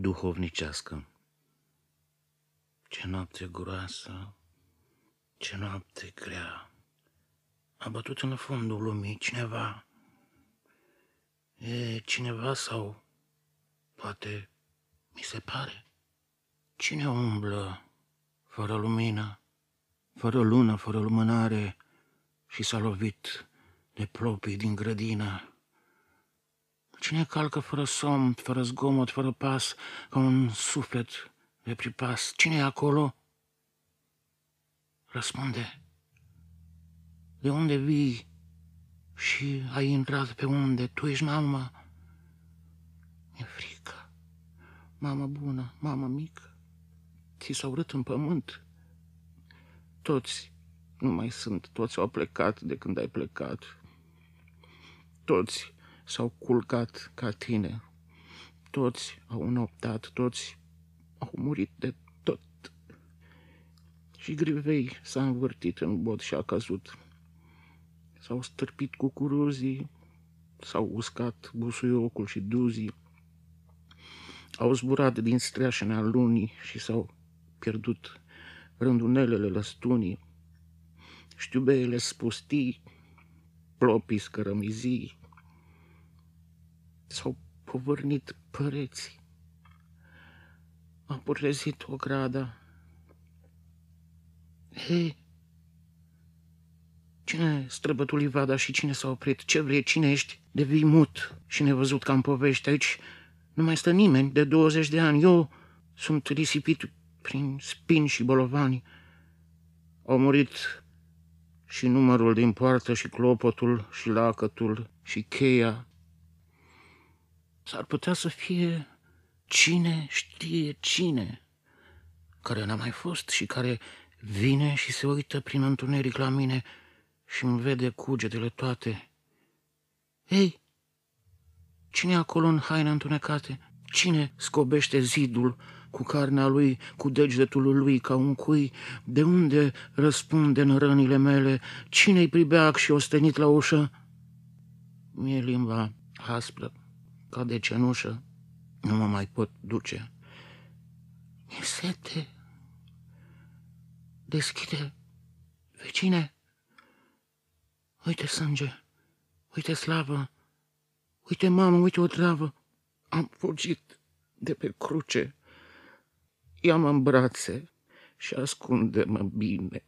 duhovnicească. Ce noapte groasă, ce noapte grea. A bătut în fundul lumii cineva. E cineva sau poate mi se pare. Cine umblă fără lumină, fără lună, fără lumânare și s-a lovit de plopii din grădină? Cine calcă fără somn, fără zgomot, fără pas, ca un suflet de pripas? Cine e acolo? Răspunde. De unde vii și ai intrat pe unde? Tu ești mama? Mi-e frică. Mama bună, mama mică. Ți s-au urât în pământ. Toți nu mai sunt, toți au plecat de când ai plecat. Toți s-au culcat ca tine. Toți au înoptat, toți au murit de tot. Și grivei s-a învârtit în bod și a căzut. S-au stârpit cucuruzii, s-au uscat busuiocul și duzii, au zburat din streașene lunii și s-au pierdut rândunelele lăstunii, știubeile spustii, plopii scărămizii, s-au povârnit păreții. A purezit o grada. Hei, cine străbătu livada și cine s-a oprit? Ce vrei, cine ești? Devii mut și nevăzut ca în povești. Aici nu mai stă nimeni de 20 de ani. Eu sunt risipit prin spini și bolovani. Au murit și numărul din poartă și clopotul și lacătul și cheia S-ar putea să fie cine știe cine, care n-a mai fost și care vine și se uită prin întuneric la mine și îmi vede cugetele toate. Ei, cine acolo în haine întunecate? Cine scobește zidul cu carnea lui, cu degetul lui ca un cui? De unde răspunde în rănile mele? Cine-i pribeac și ostenit la ușă? Mie limba aspră ca de cenușă, nu mă mai pot duce. E sete. Deschide, vecine. Uite sânge, uite slavă, uite mamă, uite o travă. Am fugit de pe cruce. Ia-mă în brațe și ascunde-mă bine.